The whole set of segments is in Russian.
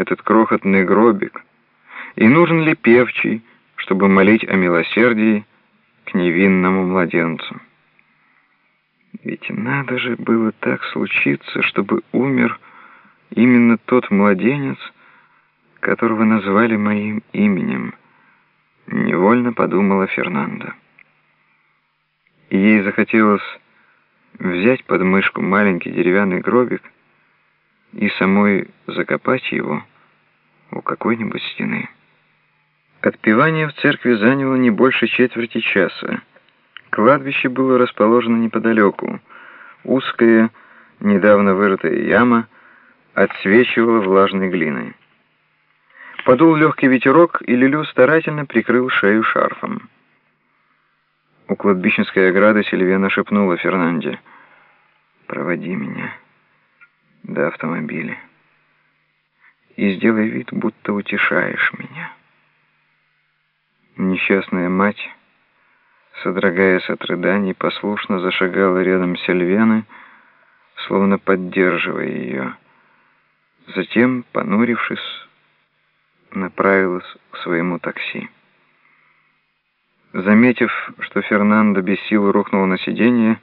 этот крохотный гробик, и нужен ли певчий, чтобы молить о милосердии к невинному младенцу. Ведь надо же было так случиться, чтобы умер именно тот младенец, которого назвали моим именем, невольно подумала Фернанда. Ей захотелось взять под мышку маленький деревянный гробик и самой закопать его у какой-нибудь стены. Отпевание в церкви заняло не больше четверти часа. Кладбище было расположено неподалеку. Узкая, недавно вырытая яма отсвечивала влажной глиной. Подул легкий ветерок, и Лилю старательно прикрыл шею шарфом. У кладбищенской ограды Сильвена шепнула Фернанде. «Проводи меня до автомобиля и сделай вид, будто утешаешь меня». Несчастная мать, содрогаясь от рыданий, послушно зашагала рядом Сильвены, словно поддерживая ее. Затем, понурившись, направилась к своему такси. Заметив, что Фернандо без сил рухнул на сиденье,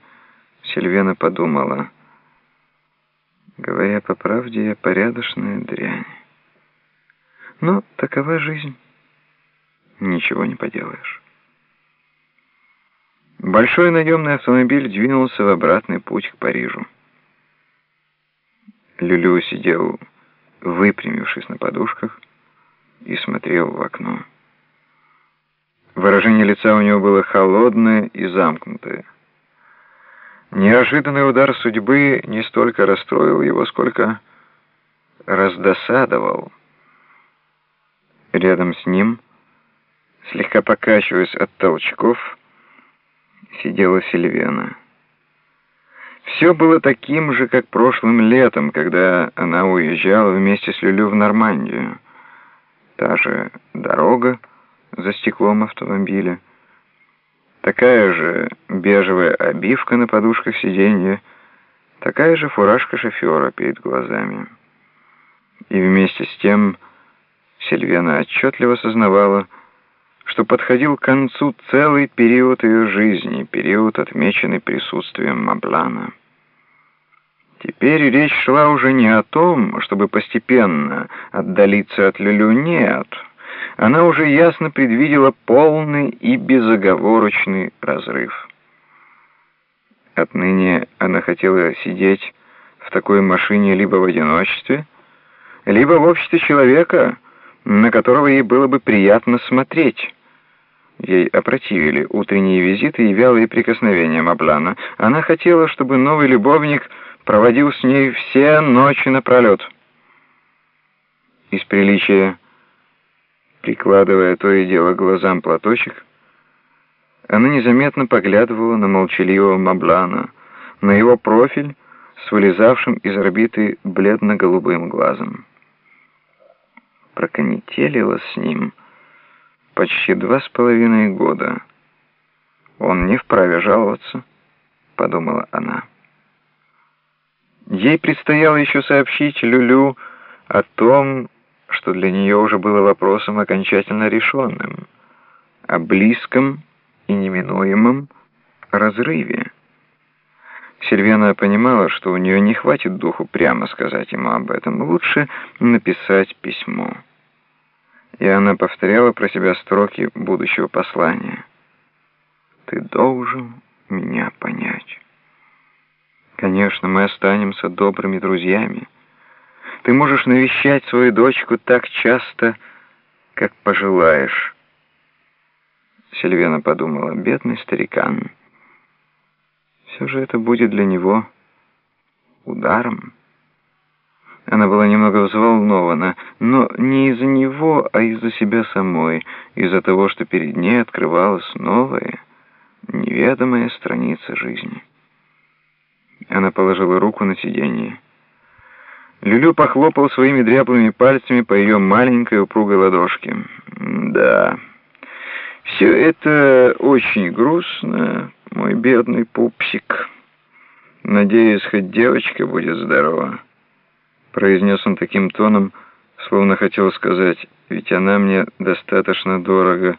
Сильвена подумала, говоря по правде, я порядочная дрянь. Но такова жизнь. Ничего не поделаешь. Большой наемный автомобиль двинулся в обратный путь к Парижу. Люлю сидел, выпрямившись на подушках, и смотрел в окно. Выражение лица у него было холодное и замкнутое. Неожиданный удар судьбы не столько расстроил его, сколько раздосадовал. Рядом с ним, слегка покачиваясь от толчков, сидела Сильвена. Все было таким же, как прошлым летом, когда она уезжала вместе с Люлю в Нормандию. Та же дорога за стеклом автомобиля, такая же бежевая обивка на подушках сиденья, такая же фуражка шофера перед глазами. И вместе с тем Сильвена отчетливо сознавала, что подходил к концу целый период ее жизни, период, отмеченный присутствием Маблана. Теперь речь шла уже не о том, чтобы постепенно отдалиться от Люлю, нет. Она уже ясно предвидела полный и безоговорочный разрыв. Отныне она хотела сидеть в такой машине либо в одиночестве, либо в обществе человека, на которого ей было бы приятно смотреть. Ей опротивили утренние визиты и вялые прикосновения Маблана. Она хотела, чтобы новый любовник проводил с ней все ночи напролет. Из приличия, прикладывая то и дело глазам платочек, она незаметно поглядывала на молчаливого Маблана, на его профиль с вылезавшим из орбиты бледно-голубым глазом. Проконетелила с ним почти два с половиной года. Он не вправе жаловаться, подумала она. Ей предстояло еще сообщить Люлю о том, что для нее уже было вопросом окончательно решенным, о близком и неминуемом разрыве. Сильвена понимала, что у нее не хватит духу прямо сказать ему об этом. Лучше написать письмо. И она повторяла про себя строки будущего послания. «Ты должен меня понять». Конечно, мы останемся добрыми друзьями. Ты можешь навещать свою дочку так часто, как пожелаешь. Сильвена подумала, бедный старикан. Все же это будет для него ударом. Она была немного взволнована, но не из-за него, а из-за себя самой, из-за того, что перед ней открывалась новая, неведомая страница жизни. Она положила руку на сиденье. Люлю похлопал своими дряблыми пальцами по ее маленькой упругой ладошке. «Да, все это очень грустно, мой бедный пупсик. Надеюсь, хоть девочка будет здорова», — произнес он таким тоном, словно хотел сказать, ведь она мне достаточно дорого,